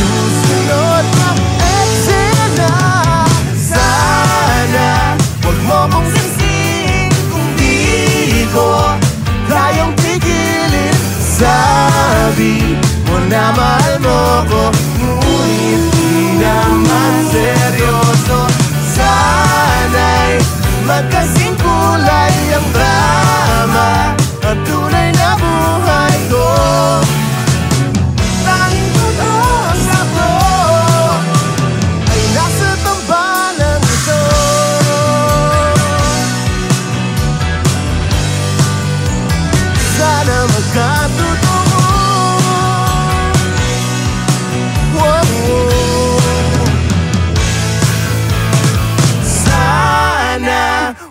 susunod na eksena. Sana Huwag mo kong sisihin Kung di ko Kayang pigilin. Sabi mo na mahal mo ko Ngunit di naman seryoso. Sana'y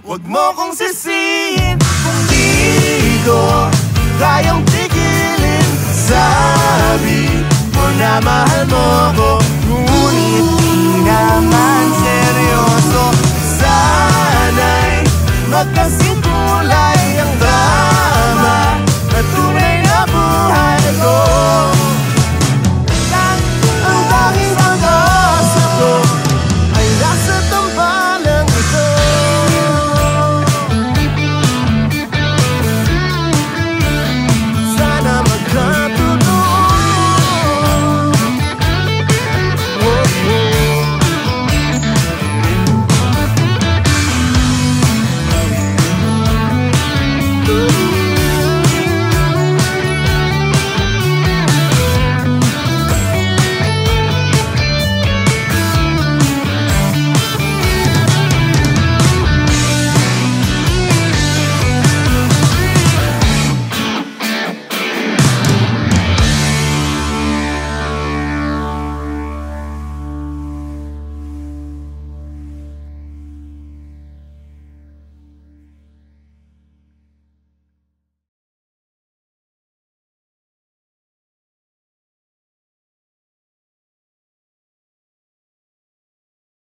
Huwag mo kong sisihin Kung di ko Kayang tigilin. Sabi mo na mahal